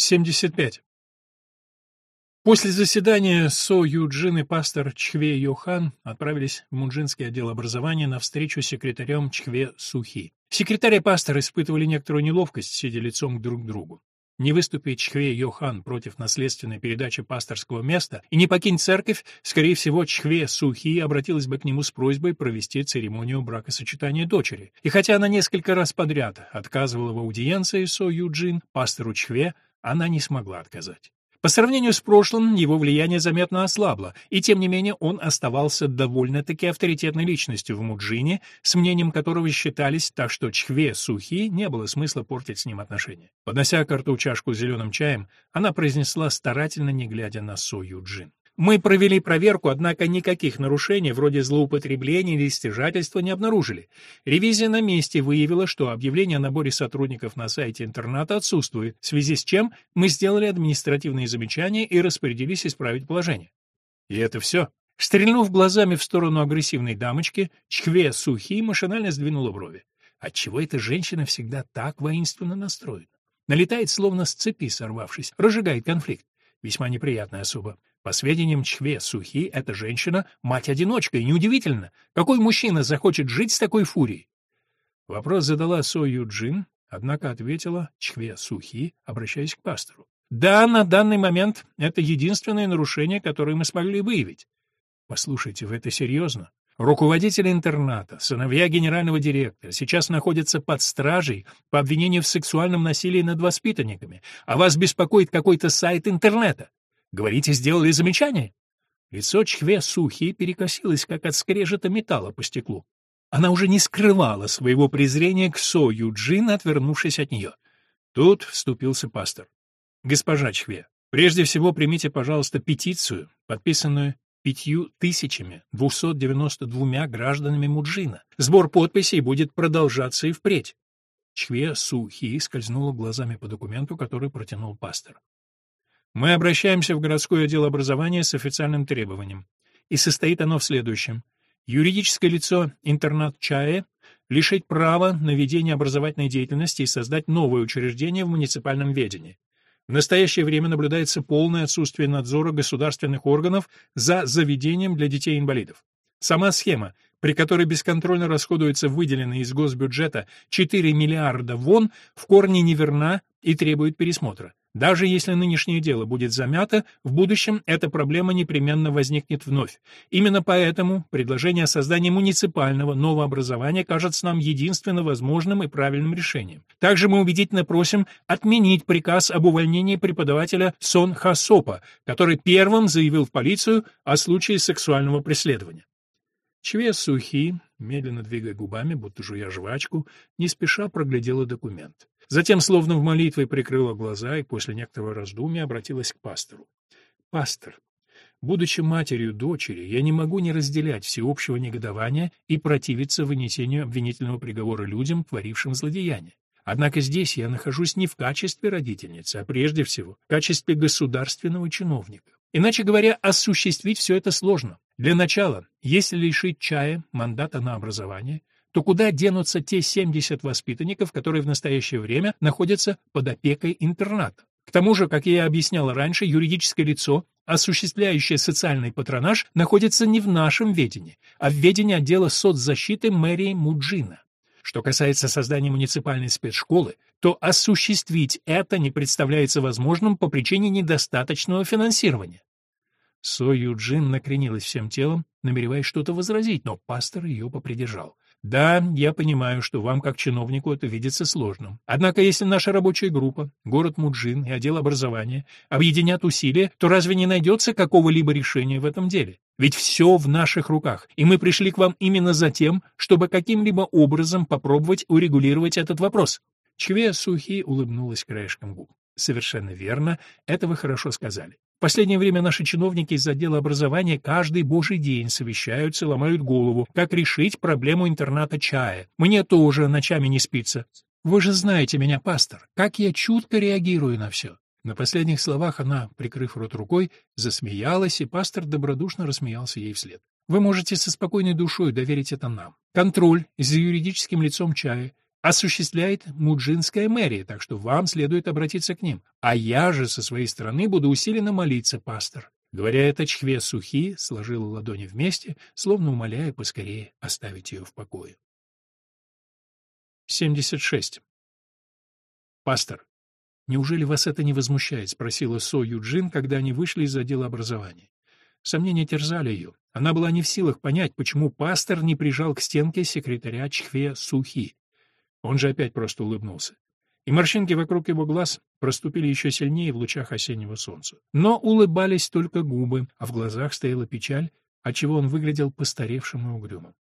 75. После заседания Со Юджин и пастор Чхве Йохан отправились в Муджинский отдел образования на встречу с секретарем Чхве Сухи. Секретарь и пастор испытывали некоторую неловкость, сидя лицом друг к другу. Не выступить Чхве Йохан против наследственной передачи пасторского места и не покинуть церковь, скорее всего, Чхве Сухи обратилась бы к нему с просьбой провести церемонию бракосочетания дочери. И хотя она несколько раз подряд отказывала в аудиенции Со Юджин, пастору Чхве она не смогла отказать. По сравнению с прошлым, его влияние заметно ослабло, и тем не менее он оставался довольно-таки авторитетной личностью в Муджине, с мнением которого считались, так что Чхве Сухи не было смысла портить с ним отношения. Поднося к рту чашку с зеленым чаем, она произнесла, старательно не глядя на Со Юджин. Мы провели проверку, однако никаких нарушений вроде злоупотребления или стяжательства не обнаружили. Ревизия на месте выявила, что объявление о наборе сотрудников на сайте интерната отсутствует, в связи с чем мы сделали административные замечания и распорядились исправить положение. И это все. Стрельнув глазами в сторону агрессивной дамочки, Чхве Сухи машинально сдвинула брови. Отчего эта женщина всегда так воинственно настроена? Налетает, словно с цепи сорвавшись, разжигает конфликт. Весьма неприятная особа. По сведениям Чхве Сухи, эта женщина — мать-одиночка, и неудивительно, какой мужчина захочет жить с такой фурией? Вопрос задала Со Юджин, однако ответила Чхве Сухи, обращаясь к пастору. Да, на данный момент это единственное нарушение, которое мы смогли выявить. Послушайте, вы это серьезно? Руководитель интерната, сыновья генерального директора, сейчас находятся под стражей по обвинению в сексуальном насилии над воспитанниками, а вас беспокоит какой-то сайт интернета. Говорите, сделали замечание?» Лицо Чхве Сухи перекосилось, как от скрежета металла по стеклу. Она уже не скрывала своего презрения к Со Юджин, отвернувшись от нее. Тут вступился пастор. «Госпожа Чхве, прежде всего примите, пожалуйста, петицию, подписанную пятью тысячами двухсот девяносто двумя гражданами Муджина. Сбор подписей будет продолжаться и впредь». Чхве Сухи скользнула глазами по документу, который протянул пастор. Мы обращаемся в городской отдел образования с официальным требованием. И состоит оно в следующем. Юридическое лицо «Интернат Чае» лишить права на ведение образовательной деятельности и создать новое учреждение в муниципальном ведении. В настоящее время наблюдается полное отсутствие надзора государственных органов за заведением для детей-инвалидов. Сама схема, при которой бесконтрольно расходуются выделенные из госбюджета 4 миллиарда вон, в корне неверна и требует пересмотра. Даже если нынешнее дело будет замято, в будущем эта проблема непременно возникнет вновь. Именно поэтому предложение о создании муниципального нового образования кажется нам единственно возможным и правильным решением. Также мы убедительно просим отменить приказ об увольнении преподавателя Сон Хасопа, который первым заявил в полицию о случае сексуального преследования. Чве Сухи, медленно двигая губами, будто жуя жвачку, не спеша проглядела документ. Затем, словно в молитве, прикрыла глаза и после некоторого раздумья обратилась к пастору. «Пастор, будучи матерью дочери, я не могу не разделять всеобщего негодования и противиться вынесению обвинительного приговора людям, творившим злодеяния. Однако здесь я нахожусь не в качестве родительницы, а прежде всего в качестве государственного чиновника. Иначе говоря, осуществить все это сложно. Для начала, если лишить чая мандата на образование, то куда денутся те 70 воспитанников, которые в настоящее время находятся под опекой интерната? К тому же, как я объяснял раньше, юридическое лицо, осуществляющее социальный патронаж, находится не в нашем ведении, а в ведении отдела соцзащиты мэрии Муджина. Что касается создания муниципальной спецшколы, то осуществить это не представляется возможным по причине недостаточного финансирования. Со Юджин накренилась всем телом, намереваясь что-то возразить, но пастор ее попридержал. Да, я понимаю, что вам, как чиновнику, это видится сложным. Однако, если наша рабочая группа, город Муджин и отдел образования объединят усилия, то разве не найдется какого-либо решения в этом деле? Ведь все в наших руках, и мы пришли к вам именно за тем, чтобы каким-либо образом попробовать урегулировать этот вопрос. Чве Сухи улыбнулась краешком губ. Совершенно верно, это вы хорошо сказали. В последнее время наши чиновники из отдела образования каждый божий день совещаются, ломают голову, как решить проблему интерната чая. Мне тоже ночами не спится. Вы же знаете меня, пастор, как я чутко реагирую на все. На последних словах она, прикрыв рот рукой, засмеялась, и пастор добродушно рассмеялся ей вслед. Вы можете со спокойной душой доверить это нам. Контроль за юридическим лицом чая осуществляет Муджинская мэрия, так что вам следует обратиться к ним. А я же со своей стороны буду усиленно молиться, пастор. Говоря это, Чхве Сухи сложила ладони вместе, словно умоляя поскорее оставить ее в покое. 76. Пастор, неужели вас это не возмущает? спросила Со Юджин, когда они вышли из отдела образования. Сомнения терзали ее. Она была не в силах понять, почему пастор не прижал к стенке секретаря Чхве Сухи. Он же опять просто улыбнулся. И морщинки вокруг его глаз проступили еще сильнее в лучах осеннего солнца. Но улыбались только губы, а в глазах стояла печаль, отчего он выглядел постаревшим и угрюмым.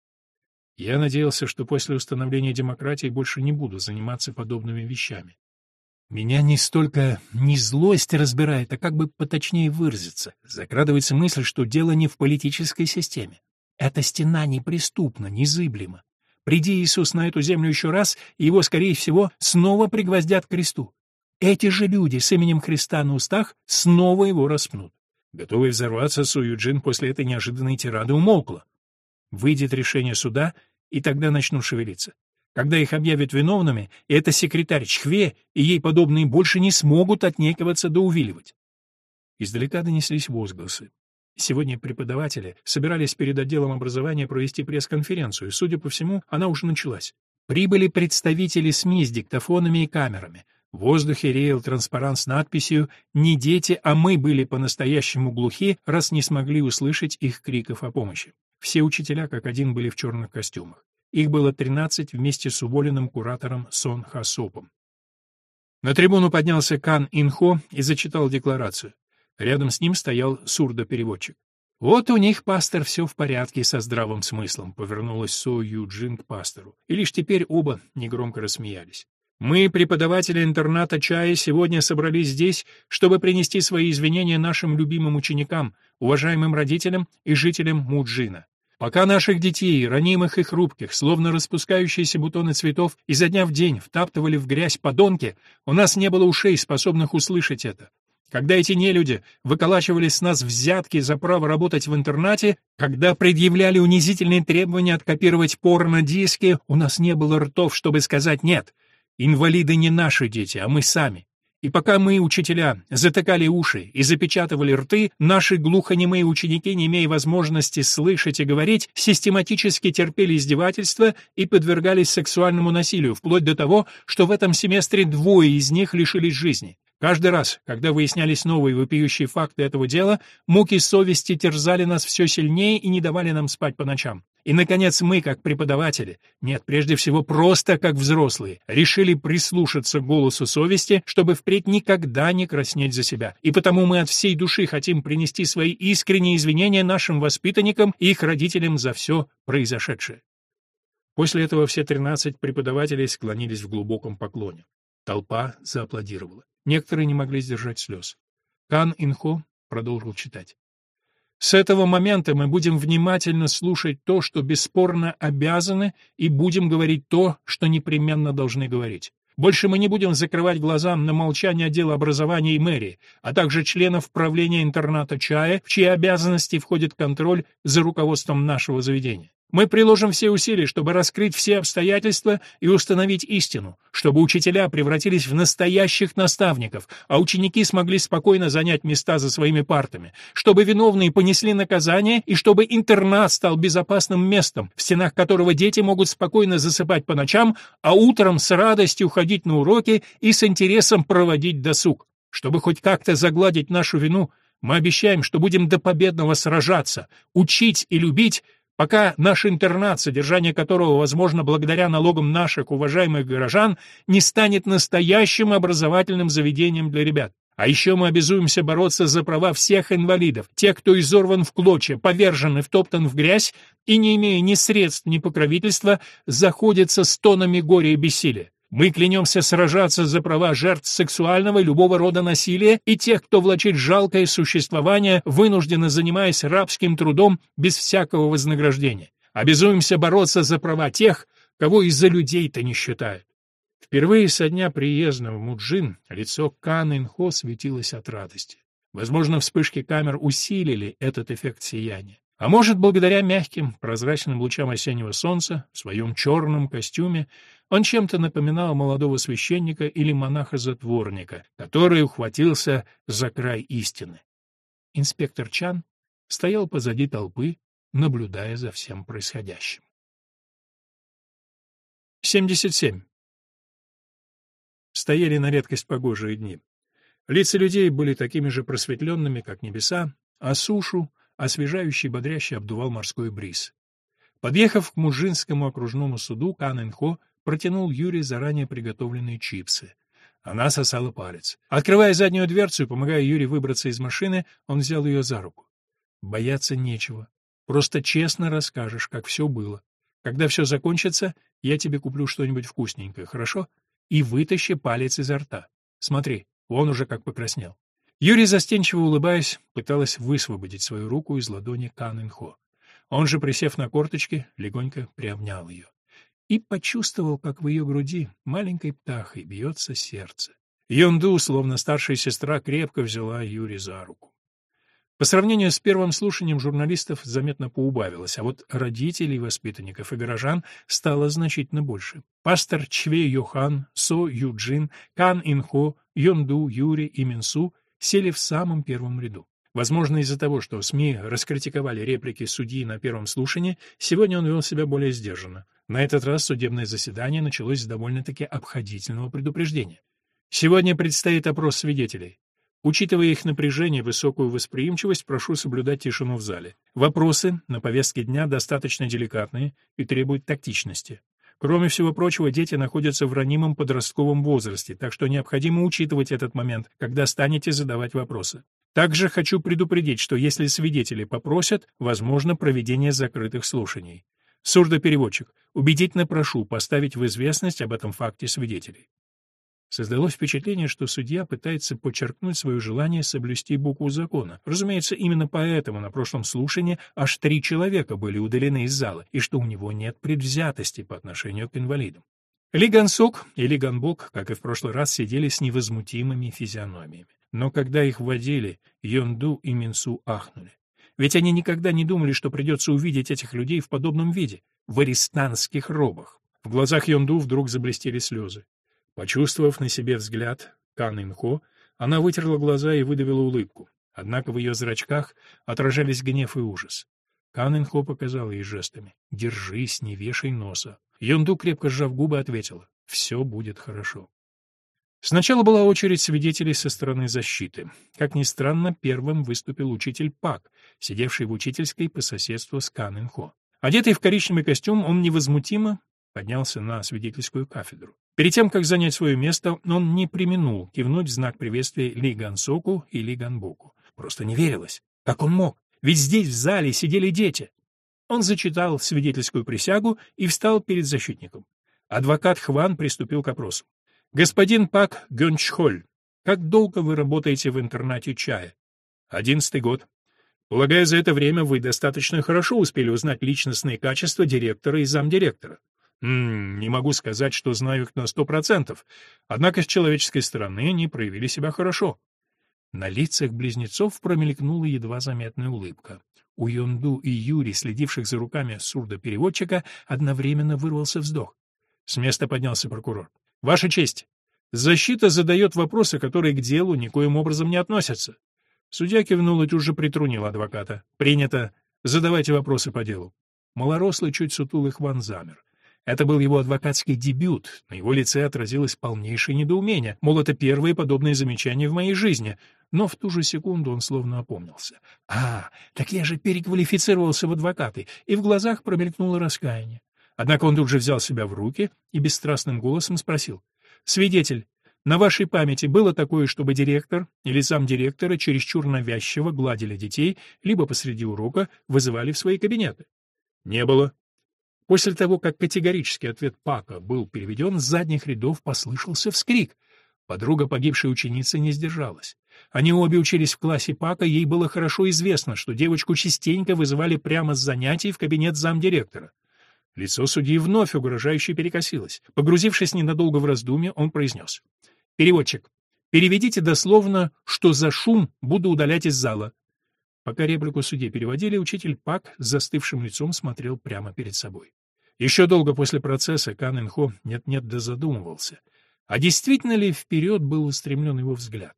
Я надеялся, что после установления демократии больше не буду заниматься подобными вещами. Меня не столько не злость разбирает, а как бы поточнее выразиться. Закрадывается мысль, что дело не в политической системе. Эта стена неприступна, незыблема. Приди Иисус на эту землю еще раз, и его, скорее всего, снова пригвоздят к кресту. Эти же люди с именем Христа на устах снова его распнут. Готовый взорваться, Суюджин после этой неожиданной тирады умолкла. Выйдет решение суда, и тогда начнут шевелиться. Когда их объявят виновными, это секретарь Чхве и ей подобные больше не смогут отнекиваться да увиливать. Издалека донеслись возгласы. Сегодня преподаватели собирались перед отделом образования провести пресс-конференцию, судя по всему, она уже началась. Прибыли представители СМИ с диктофонами и камерами. В воздухе реял транспарант с надписью «Не дети, а мы были по-настоящему глухи, раз не смогли услышать их криков о помощи». Все учителя как один были в черных костюмах. Их было 13 вместе с уволенным куратором Сон Хасопом. На трибуну поднялся Кан Инхо и зачитал декларацию. Рядом с ним стоял сурдопереводчик. «Вот у них, пастор, все в порядке со здравым смыслом», — повернулась Со Юджин к пастору. И лишь теперь оба негромко рассмеялись. «Мы, преподаватели интерната Чая, сегодня собрались здесь, чтобы принести свои извинения нашим любимым ученикам, уважаемым родителям и жителям Муджина. Пока наших детей, ранимых и хрупких, словно распускающиеся бутоны цветов, изо дня в день втаптывали в грязь подонки, у нас не было ушей, способных услышать это. Когда эти нелюди выколачивали с нас взятки за право работать в интернате, когда предъявляли унизительные требования откопировать порно-диски, у нас не было ртов, чтобы сказать «нет». Инвалиды не наши дети, а мы сами. И пока мы, учителя, затыкали уши и запечатывали рты, наши глухонемые ученики, не имея возможности слышать и говорить, систематически терпели издевательства и подвергались сексуальному насилию, вплоть до того, что в этом семестре двое из них лишились жизни. Каждый раз, когда выяснялись новые вопиющие факты этого дела, муки совести терзали нас все сильнее и не давали нам спать по ночам. И, наконец, мы, как преподаватели, нет, прежде всего просто как взрослые, решили прислушаться к голосу совести, чтобы впредь никогда не краснеть за себя. И потому мы от всей души хотим принести свои искренние извинения нашим воспитанникам и их родителям за все произошедшее. После этого все тринадцать преподавателей склонились в глубоком поклоне. Толпа зааплодировала. Некоторые не могли сдержать слез. Кан Инхо продолжил читать. С этого момента мы будем внимательно слушать то, что бесспорно обязаны, и будем говорить то, что непременно должны говорить. Больше мы не будем закрывать глаза на молчание отдела образования и мэрии, а также членов правления интерната Чая, в чьи обязанности входит контроль за руководством нашего заведения. Мы приложим все усилия, чтобы раскрыть все обстоятельства и установить истину, чтобы учителя превратились в настоящих наставников, а ученики смогли спокойно занять места за своими партами, чтобы виновные понесли наказание и чтобы интернат стал безопасным местом, в стенах которого дети могут спокойно засыпать по ночам, а утром с радостью ходить на уроки и с интересом проводить досуг. Чтобы хоть как-то загладить нашу вину, мы обещаем, что будем до победного сражаться, учить и любить, Пока наш интернат, содержание которого возможно благодаря налогам наших уважаемых горожан, не станет настоящим образовательным заведением для ребят. А еще мы обязуемся бороться за права всех инвалидов, тех, кто изорван в клочья, повержен и втоптан в грязь и, не имея ни средств, ни покровительства, заходится с тонами горя и бессилия. Мы клянемся сражаться за права жертв сексуального и любого рода насилия и тех, кто влачит жалкое существование, вынужденно занимаясь рабским трудом без всякого вознаграждения. Обязуемся бороться за права тех, кого из-за людей-то не считают. Впервые со дня приезда в Муджин лицо Кан Инхо светилось от радости. Возможно, вспышки камер усилили этот эффект сияния. А может, благодаря мягким, прозрачным лучам осеннего солнца, в своем черном костюме, он чем-то напоминал молодого священника или монаха-затворника, который ухватился за край истины. Инспектор Чан стоял позади толпы, наблюдая за всем происходящим. 77. Стояли на редкость погожие дни. Лица людей были такими же просветленными, как небеса, а сушу освежающий бодряще обдувал морской бриз. Подъехав к Мужинскому окружному суду, Кан Инхо протянул Юре заранее приготовленные чипсы. Она сосала палец. Открывая заднюю дверцу и помогая Юре выбраться из машины, он взял ее за руку. «Бояться нечего. Просто честно расскажешь, как все было. Когда все закончится, я тебе куплю что-нибудь вкусненькое, хорошо? И вытащи палец изо рта. Смотри, он уже как покраснел». Юрий, застенчиво улыбаясь, пыталась высвободить свою руку из ладони Кан Инхо. Он же, присев на корточки, легонько приобнял ее. И почувствовал, как в ее груди маленькой птахой бьется сердце. Йонду, словно старшая сестра, крепко взяла Юри за руку. По сравнению с первым слушанием журналистов заметно поубавилось, а вот родителей, воспитанников и горожан стало значительно больше. Пастор Чве Йохан, Со Юджин, Кан Инхо, Йонду, Юри и Минсу — сели в самом первом ряду. Возможно, из-за того, что СМИ раскритиковали реплики судьи на первом слушании, сегодня он вел себя более сдержанно. На этот раз судебное заседание началось с довольно-таки обходительного предупреждения. Сегодня предстоит опрос свидетелей. Учитывая их напряжение и высокую восприимчивость, прошу соблюдать тишину в зале. Вопросы на повестке дня достаточно деликатные и требуют тактичности. Кроме всего прочего, дети находятся в ранимом подростковом возрасте, так что необходимо учитывать этот момент, когда станете задавать вопросы. Также хочу предупредить, что если свидетели попросят, возможно проведение закрытых слушаний. Сурдопереводчик, убедительно прошу поставить в известность об этом факте свидетелей. Создалось впечатление, что судья пытается подчеркнуть свое желание соблюсти букву закона. Разумеется, именно поэтому на прошлом слушании аж три человека были удалены из зала, и что у него нет предвзятости по отношению к инвалидам. Ли Гансок и Ли Ганбок, как и в прошлый раз, сидели с невозмутимыми физиономиями. Но когда их вводили, Йонду и Минсу ахнули. Ведь они никогда не думали, что придется увидеть этих людей в подобном виде, в арестанских робах. В глазах Йонду вдруг заблестели слезы. Почувствовав на себе взгляд Кан Инхо, она вытерла глаза и выдавила улыбку. Однако в ее зрачках отражались гнев и ужас. Кан Инхо показала ей жестами «Держись, не вешай носа». Йонду, крепко сжав губы, ответила «Все будет хорошо». Сначала была очередь свидетелей со стороны защиты. Как ни странно, первым выступил учитель Пак, сидевший в учительской по соседству с Кан Инхо. Одетый в коричневый костюм, он невозмутимо поднялся на свидетельскую кафедру. Перед тем, как занять свое место, он не применул кивнуть в знак приветствия Ли Гансоку и Ли Ганбоку. Просто не верилось. Как он мог? Ведь здесь, в зале, сидели дети. Он зачитал свидетельскую присягу и встал перед защитником. Адвокат Хван приступил к опросу. «Господин Пак Гёнчхоль, как долго вы работаете в интернате чая?» «Одиннадцатый год. Полагаю, за это время вы достаточно хорошо успели узнать личностные качества директора и замдиректора. М не могу сказать, что знаю их на сто процентов, однако с человеческой стороны они проявили себя хорошо. На лицах близнецов промелькнула едва заметная улыбка. У Йонду и Юри, следивших за руками сурдопереводчика, одновременно вырвался вздох. С места поднялся прокурор. «Ваша честь, защита задает вопросы, которые к делу никоим образом не относятся». Судья кивнул и тут же притрунил адвоката. «Принято. Задавайте вопросы по делу». Малорослый, чуть сутулый Хван замер. Это был его адвокатский дебют, на его лице отразилось полнейшее недоумение, мол, это первые подобные замечания в моей жизни, но в ту же секунду он словно опомнился. «А, так я же переквалифицировался в адвокаты», и в глазах промелькнуло раскаяние. Однако он тут же взял себя в руки и бесстрастным голосом спросил. «Свидетель, на вашей памяти было такое, чтобы директор или замдиректора чересчур навязчиво гладили детей, либо посреди урока вызывали в свои кабинеты?» «Не было», После того, как категорический ответ Пака был переведен, с задних рядов послышался вскрик. Подруга погибшей ученицы не сдержалась. Они обе учились в классе Пака, ей было хорошо известно, что девочку частенько вызывали прямо с занятий в кабинет замдиректора. Лицо судьи вновь угрожающе перекосилось. Погрузившись ненадолго в раздумье, он произнес. «Переводчик, переведите дословно, что за шум буду удалять из зала». Пока реплику судьи переводили, учитель Пак с застывшим лицом смотрел прямо перед собой. Еще долго после процесса Кан Инхо нет-нет да задумывался. А действительно ли вперед был устремлен его взгляд?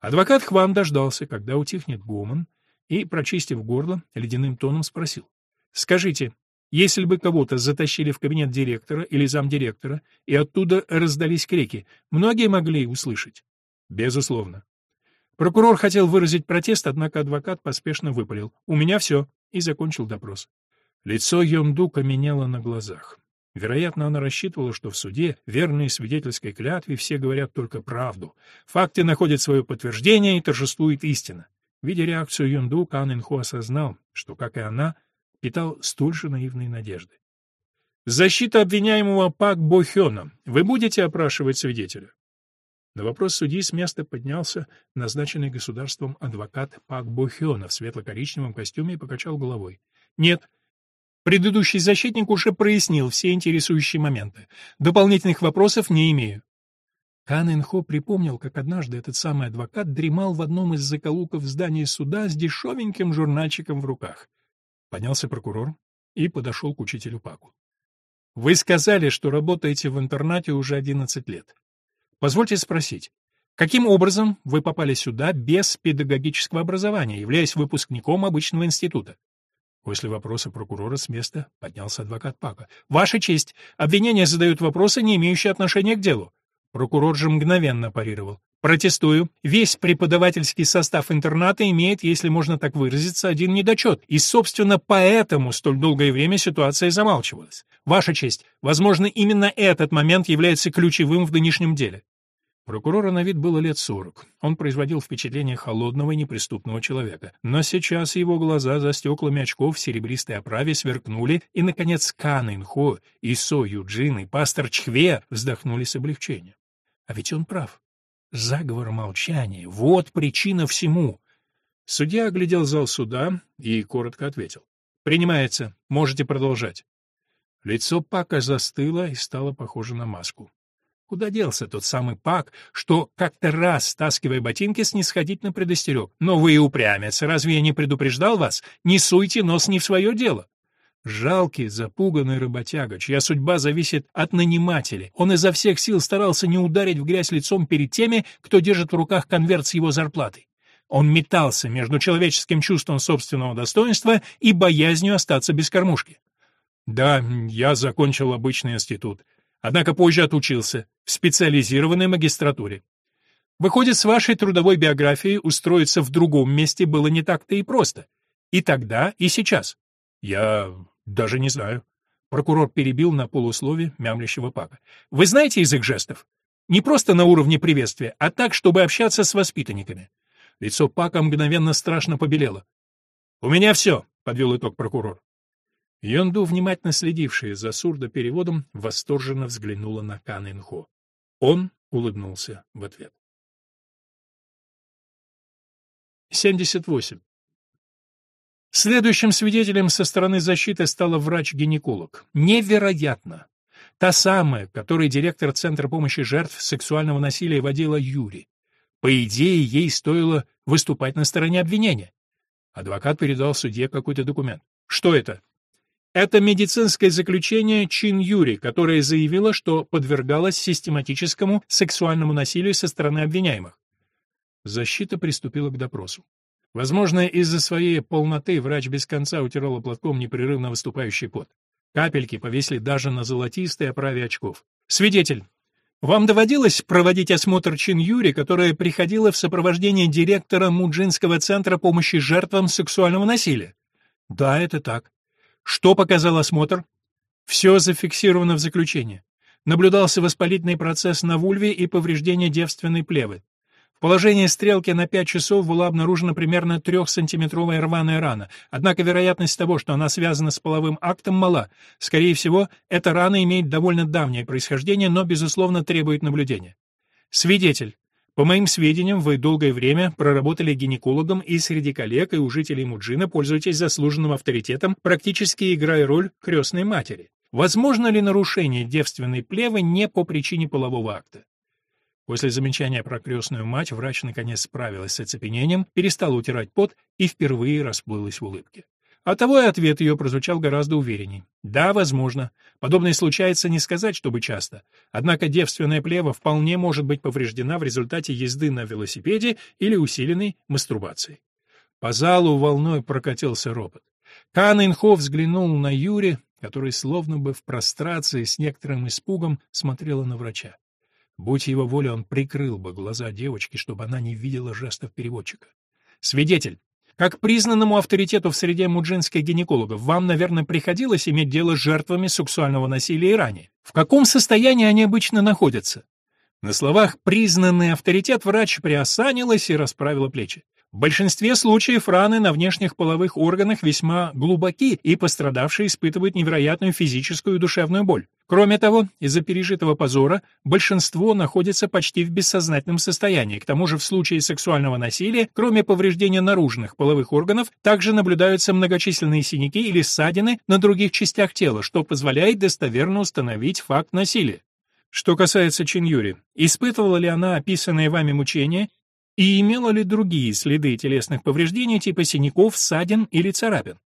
Адвокат Хван дождался, когда утихнет гомон, и, прочистив горло, ледяным тоном спросил. «Скажите, если бы кого-то затащили в кабинет директора или замдиректора, и оттуда раздались крики, многие могли услышать?» «Безусловно». Прокурор хотел выразить протест, однако адвокат поспешно выпалил. «У меня все», и закончил допрос. Лицо Йонду каменело на глазах. Вероятно, она рассчитывала, что в суде, верные свидетельской клятве, все говорят только правду. Факты находят свое подтверждение, и торжествует истина. Видя реакцию Юнду, Кан Инху осознал, что, как и она, питал столь же наивные надежды. «Защита обвиняемого Пак Бохёна. Вы будете опрашивать свидетеля?» На вопрос судьи с места поднялся назначенный государством адвокат Пак Бохёна в светло-коричневом костюме и покачал головой. «Нет, Предыдущий защитник уже прояснил все интересующие моменты. Дополнительных вопросов не имею. Кан Инхо припомнил, как однажды этот самый адвокат дремал в одном из закоулков здания суда с дешевеньким журнальчиком в руках. Поднялся прокурор и подошел к учителю Паку. «Вы сказали, что работаете в интернате уже 11 лет. Позвольте спросить, каким образом вы попали сюда без педагогического образования, являясь выпускником обычного института?» После вопроса прокурора с места поднялся адвокат Пака. «Ваша честь, обвинения задают вопросы, не имеющие отношения к делу». Прокурор же мгновенно парировал. «Протестую. Весь преподавательский состав интерната имеет, если можно так выразиться, один недочет, и, собственно, поэтому столь долгое время ситуация замалчивалась. Ваша честь, возможно, именно этот момент является ключевым в нынешнем деле. Прокурора на вид было лет сорок. Он производил впечатление холодного и неприступного человека. Но сейчас его глаза за стеклами очков в серебристой оправе сверкнули, и, наконец, Кан Инхо и Со Юджин и пастор Чхве вздохнули с облегчением. А ведь он прав. Заговор молчания — вот причина всему. Судья оглядел зал суда и коротко ответил. «Принимается. Можете продолжать». Лицо Пака застыло и стало похоже на маску. Куда делся тот самый Пак, что как-то раз, стаскивая ботинки, снисходительно предостерег? Но вы упрямец, разве я не предупреждал вас? Не суйте нос не в свое дело. Жалкий, запуганный работяга, чья судьба зависит от нанимателя. Он изо всех сил старался не ударить в грязь лицом перед теми, кто держит в руках конверт с его зарплатой. Он метался между человеческим чувством собственного достоинства и боязнью остаться без кормушки. «Да, я закончил обычный институт. Однако позже отучился в специализированной магистратуре. Выходит, с вашей трудовой биографией устроиться в другом месте было не так-то и просто. И тогда, и сейчас. Я даже не знаю. Прокурор перебил на полуслове мямлящего папа. Вы знаете язык жестов? Не просто на уровне приветствия, а так, чтобы общаться с воспитанниками. Лицо Пака мгновенно страшно побелело. «У меня все», — подвел итог прокурор. Йонду, внимательно следившая за сурдопереводом, восторженно взглянула на Кан Инхо. Он улыбнулся в ответ. 78. Следующим свидетелем со стороны защиты стала врач-гинеколог. Невероятно! Та самая, которой директор Центра помощи жертв сексуального насилия водила Юрий. По идее, ей стоило выступать на стороне обвинения. Адвокат передал судье какой-то документ. Что это? Это медицинское заключение Чин Юри, которое заявило, что подвергалось систематическому сексуальному насилию со стороны обвиняемых. Защита приступила к допросу. Возможно, из-за своей полноты врач без конца утирала платком непрерывно выступающий пот. Капельки повесили даже на золотистой оправе очков. «Свидетель, вам доводилось проводить осмотр Чин Юри, которая приходила в сопровождении директора Муджинского центра помощи жертвам сексуального насилия?» «Да, это так. Что показал осмотр? Все зафиксировано в заключении. Наблюдался воспалительный процесс на вульве и повреждение девственной плевы. В положении стрелки на 5 часов была обнаружена примерно 3-сантиметровая рваная рана, однако вероятность того, что она связана с половым актом, мала. Скорее всего, эта рана имеет довольно давнее происхождение, но, безусловно, требует наблюдения. Свидетель. По моим сведениям, вы долгое время проработали гинекологом и среди коллег и у жителей Муджина пользуетесь заслуженным авторитетом, практически играя роль крестной матери. Возможно ли нарушение девственной плевы не по причине полового акта? После замечания про крестную мать врач наконец справилась с оцепенением, перестала утирать пот и впервые расплылась в улыбке. Оттого и ответ ее прозвучал гораздо уверенней. Да, возможно. Подобное случается не сказать, чтобы часто. Однако девственная плева вполне может быть повреждена в результате езды на велосипеде или усиленной мастурбации. По залу волной прокатился ропот. Кан Инхо взглянул на Юри, который словно бы в прострации с некоторым испугом смотрела на врача. Будь его воля, он прикрыл бы глаза девочки, чтобы она не видела жестов переводчика. «Свидетель, как признанному авторитету в среде муджинских гинекологов, вам, наверное, приходилось иметь дело с жертвами сексуального насилия и ранее. В каком состоянии они обычно находятся? На словах «признанный авторитет» врач приосанилась и расправила плечи. В большинстве случаев раны на внешних половых органах весьма глубоки, и пострадавшие испытывают невероятную физическую и душевную боль. Кроме того, из-за пережитого позора большинство находится почти в бессознательном состоянии. К тому же в случае сексуального насилия, кроме повреждения наружных половых органов, также наблюдаются многочисленные синяки или ссадины на других частях тела, что позволяет достоверно установить факт насилия. Что касается Чиньюри, испытывала ли она описанные вами мучения и имела ли другие следы телесных повреждений типа синяков, ссадин или царапин?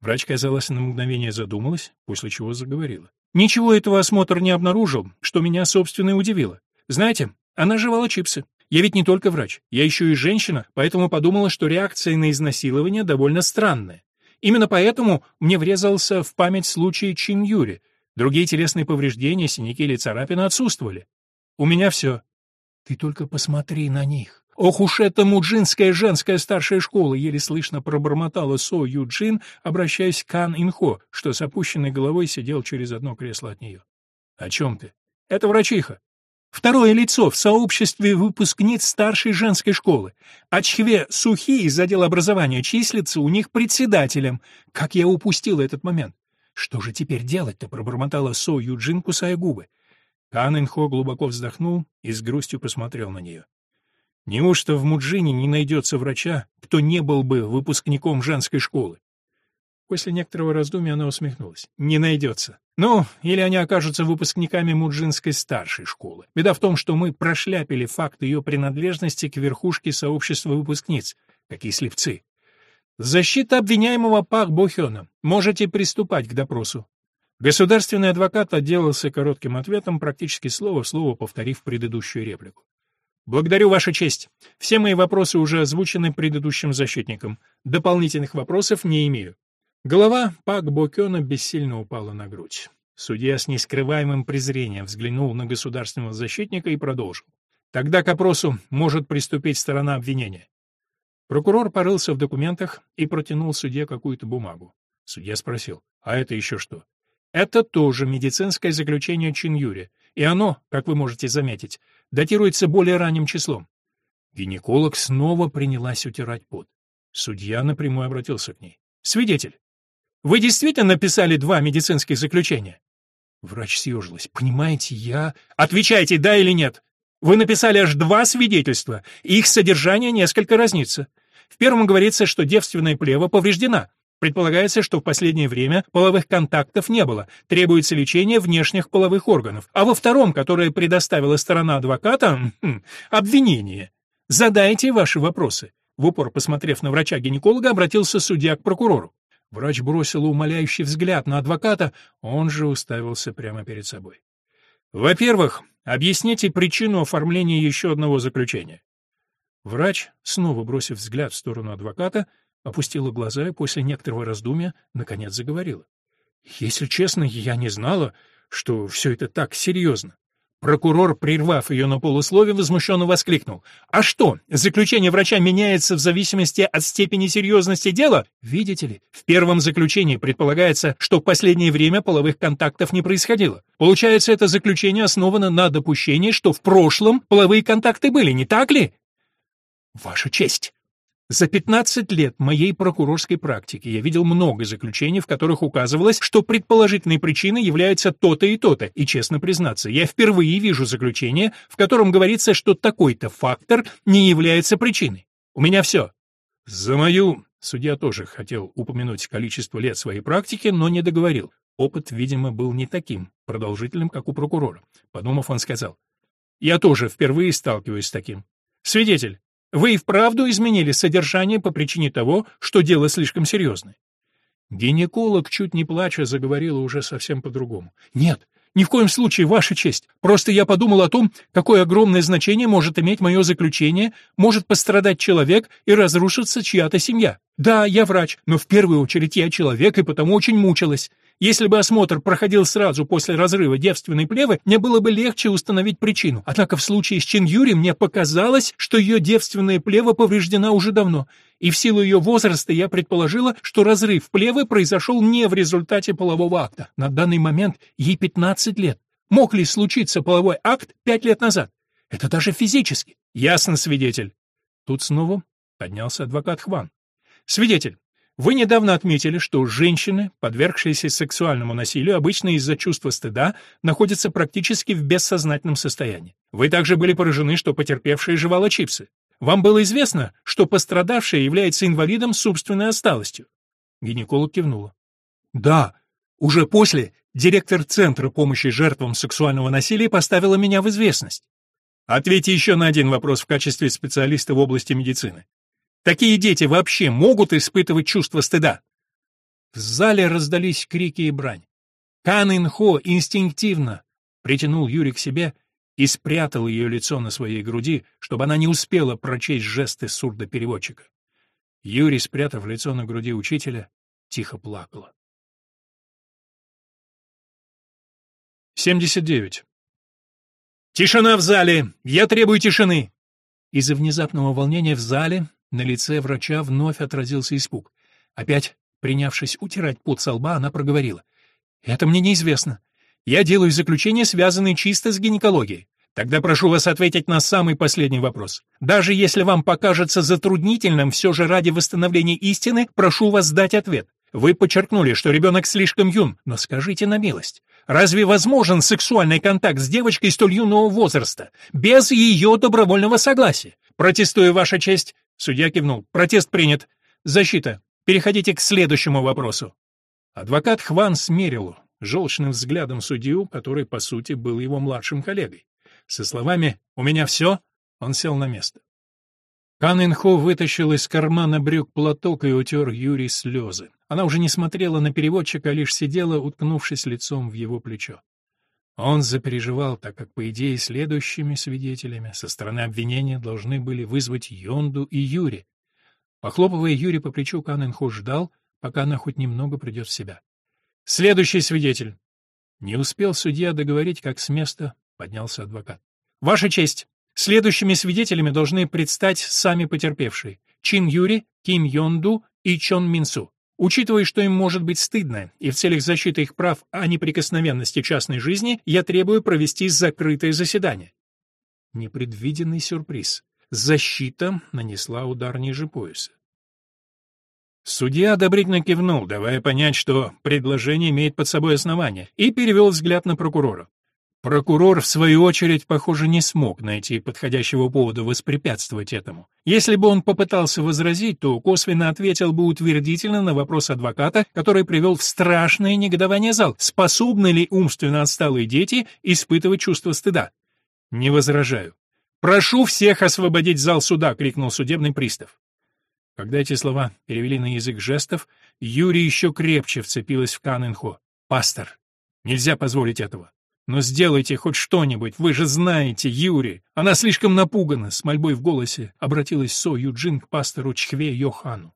Врач, казалось, на мгновение задумалась, после чего заговорила. Ничего этого осмотр не обнаружил, что меня, собственно, и удивило. Знаете, она жевала чипсы. Я ведь не только врач, я еще и женщина, поэтому подумала, что реакция на изнасилование довольно странная. Именно поэтому мне врезался в память случай Чин Юри. Другие телесные повреждения, синяки или царапины отсутствовали. У меня все. Ты только посмотри на них. «Ох уж эта муджинская женская старшая школа!» — еле слышно пробормотала Со Юджин, обращаясь к Кан Инхо, что с опущенной головой сидел через одно кресло от нее. «О чем ты?» «Это врачиха. Второе лицо в сообществе выпускниц старшей женской школы. А Чхве Сухи из отдела образования числится у них председателем. Как я упустила этот момент? Что же теперь делать-то, пробормотала Со Юджин, кусая губы. Кан Инхо глубоко вздохнул и с грустью посмотрел на нее. Неужто в Муджине не найдется врача, кто не был бы выпускником женской школы? После некоторого раздумья она усмехнулась. Не найдется. Ну, или они окажутся выпускниками Муджинской старшей школы. Беда в том, что мы прошляпили факт ее принадлежности к верхушке сообщества выпускниц. Какие слепцы. Защита обвиняемого Пах Бохёна. Можете приступать к допросу. Государственный адвокат отделался коротким ответом, практически слово в слово повторив предыдущую реплику. Благодарю, Ваша честь. Все мои вопросы уже озвучены предыдущим защитником. Дополнительных вопросов не имею. Голова Пак Бокёна бессильно упала на грудь. Судья с нескрываемым презрением взглянул на государственного защитника и продолжил. Тогда к опросу может приступить сторона обвинения. Прокурор порылся в документах и протянул судье какую-то бумагу. Судья спросил, а это еще что? Это тоже медицинское заключение Чинюри, и оно, как вы можете заметить, датируется более ранним числом. Гинеколог снова принялась утирать пот. Судья напрямую обратился к ней. «Свидетель, вы действительно написали два медицинских заключения?» Врач съежилась. «Понимаете, я...» «Отвечайте, да или нет. Вы написали аж два свидетельства, их содержание несколько разнится. В первом говорится, что девственная плева повреждена, Предполагается, что в последнее время половых контактов не было, требуется лечение внешних половых органов. А во втором, которое предоставила сторона адвоката, хм, обвинение. Задайте ваши вопросы. В упор посмотрев на врача-гинеколога, обратился судья к прокурору. Врач бросил умоляющий взгляд на адвоката, он же уставился прямо перед собой. Во-первых, объясните причину оформления еще одного заключения. Врач, снова бросив взгляд в сторону адвоката, опустила глаза и после некоторого раздумья наконец заговорила. «Если честно, я не знала, что все это так серьезно». Прокурор, прервав ее на полуслове, возмущенно воскликнул. «А что, заключение врача меняется в зависимости от степени серьезности дела? Видите ли, в первом заключении предполагается, что в последнее время половых контактов не происходило. Получается, это заключение основано на допущении, что в прошлом половые контакты были, не так ли?» «Ваша честь!» За 15 лет моей прокурорской практики я видел много заключений, в которых указывалось, что предположительной причиной является то-то и то-то, и, честно признаться, я впервые вижу заключение, в котором говорится, что такой-то фактор не является причиной. У меня все. За мою... Судья тоже хотел упомянуть количество лет своей практики, но не договорил. Опыт, видимо, был не таким продолжительным, как у прокурора. Подумав, он сказал, Я тоже впервые сталкиваюсь с таким. Свидетель, вы и вправду изменили содержание по причине того, что дело слишком серьезное. Гинеколог, чуть не плача, заговорила уже совсем по-другому. Нет, ни в коем случае, Ваша честь. Просто я подумал о том, какое огромное значение может иметь мое заключение, может пострадать человек и разрушиться чья-то семья. Да, я врач, но в первую очередь я человек и потому очень мучилась. Если бы осмотр проходил сразу после разрыва девственной плевы, мне было бы легче установить причину. Однако в случае с Чин Юри мне показалось, что ее девственная плева повреждена уже давно, и в силу ее возраста я предположила, что разрыв плевы произошел не в результате полового акта. На данный момент ей 15 лет. Мог ли случиться половой акт 5 лет назад? Это даже физически. Ясно, свидетель. Тут снова поднялся адвокат Хван. Свидетель, вы недавно отметили, что женщины, подвергшиеся сексуальному насилию, обычно из-за чувства стыда, находятся практически в бессознательном состоянии. Вы также были поражены, что потерпевшая жевала чипсы. Вам было известно, что пострадавшая является инвалидом собственной осталостью? Гинеколог кивнула. Да, уже после директор Центра помощи жертвам сексуального насилия поставила меня в известность. Ответьте еще на один вопрос в качестве специалиста в области медицины. Такие дети вообще могут испытывать чувство стыда. В зале раздались крики и брань. Кан Ин Хо инстинктивно притянул Юри к себе и спрятал ее лицо на своей груди, чтобы она не успела прочесть жесты сурдопереводчика. Юрий, спрятав лицо на груди учителя, тихо плакала. 79. «Тишина в зале! Я требую тишины!» Из-за внезапного волнения в зале на лице врача вновь отразился испуг. Опять, принявшись утирать пот со лба, она проговорила. «Это мне неизвестно. Я делаю заключение, связанное чисто с гинекологией. Тогда прошу вас ответить на самый последний вопрос. Даже если вам покажется затруднительным, все же ради восстановления истины, прошу вас дать ответ. Вы подчеркнули, что ребенок слишком юн, но скажите на милость, разве возможен сексуальный контакт с девочкой столь юного возраста, без ее добровольного согласия? Протестую, Ваша честь, Судья кивнул. Протест принят. Защита. Переходите к следующему вопросу. Адвокат Хван смерил желчным взглядом судью, который, по сути, был его младшим коллегой. Со словами «У меня все» он сел на место. Кан Инхо вытащил из кармана брюк платок и утер Юрий слезы. Она уже не смотрела на переводчика, а лишь сидела, уткнувшись лицом в его плечо. Он запереживал, так как, по идее, следующими свидетелями со стороны обвинения должны были вызвать Йонду и Юри. Похлопывая Юри по плечу, Канненхо ждал, пока она хоть немного придет в себя. «Следующий свидетель!» Не успел судья договорить, как с места поднялся адвокат. «Ваша честь! Следующими свидетелями должны предстать сами потерпевшие — Чин Юри, Ким Йонду и Чон Минсу. Учитывая, что им может быть стыдно, и в целях защиты их прав о неприкосновенности частной жизни, я требую провести закрытое заседание. Непредвиденный сюрприз. Защита нанесла удар ниже пояса. Судья одобрительно кивнул, давая понять, что предложение имеет под собой основание, и перевел взгляд на прокурора. Прокурор, в свою очередь, похоже, не смог найти подходящего повода воспрепятствовать этому. Если бы он попытался возразить, то косвенно ответил бы утвердительно на вопрос адвоката, который привел в страшное негодование зал. Способны ли умственно отсталые дети испытывать чувство стыда? Не возражаю. «Прошу всех освободить зал суда!» — крикнул судебный пристав. Когда эти слова перевели на язык жестов, Юрий еще крепче вцепилась в Канэнхо. «Пастор, нельзя позволить этого. Но сделайте хоть что-нибудь, вы же знаете, Юри. Она слишком напугана, с мольбой в голосе обратилась Со Юджин к пастору Чхве Йохану.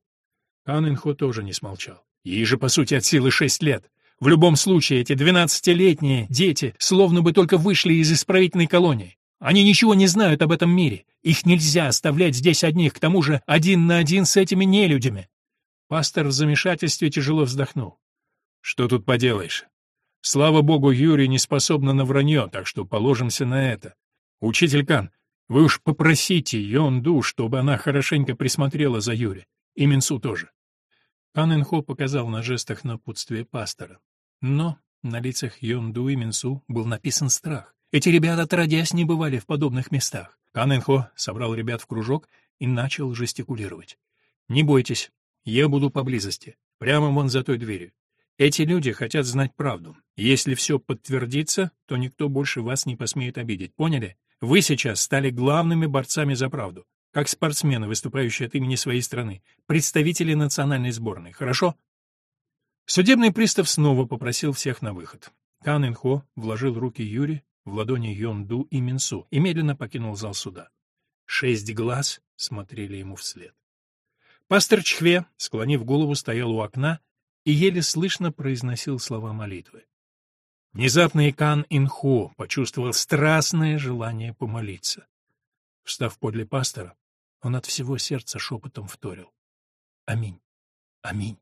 Канэнхо тоже не смолчал. Ей же, по сути, от силы шесть лет. В любом случае, эти двенадцатилетние дети словно бы только вышли из исправительной колонии. Они ничего не знают об этом мире. Их нельзя оставлять здесь одних, к тому же один на один с этими нелюдями. Пастор в замешательстве тяжело вздохнул. Что тут поделаешь? Слава богу, Юрий не способна на вранье, так что положимся на это. Учитель Кан, вы уж попросите Йонду, чтобы она хорошенько присмотрела за Юри. И Минсу тоже. Кан Инхо показал на жестах напутствие пастора. Но на лицах Йонду и Минсу был написан страх. Эти ребята, отродясь, не бывали в подобных местах. Кан Инхо собрал ребят в кружок и начал жестикулировать. «Не бойтесь, я буду поблизости, прямо вон за той дверью. Эти люди хотят знать правду. Если все подтвердится, то никто больше вас не посмеет обидеть. Поняли? Вы сейчас стали главными борцами за правду, как спортсмены, выступающие от имени своей страны, представители национальной сборной. Хорошо? Судебный пристав снова попросил всех на выход. Кан Инхо вложил руки Юри в ладони Йонду и Минсу и медленно покинул зал суда. Шесть глаз смотрели ему вслед. Пастор Чхве, склонив голову, стоял у окна и еле слышно произносил слова молитвы. Внезапно Икан Инхо почувствовал страстное желание помолиться. Встав подле пастора, он от всего сердца шепотом вторил. Аминь. Аминь.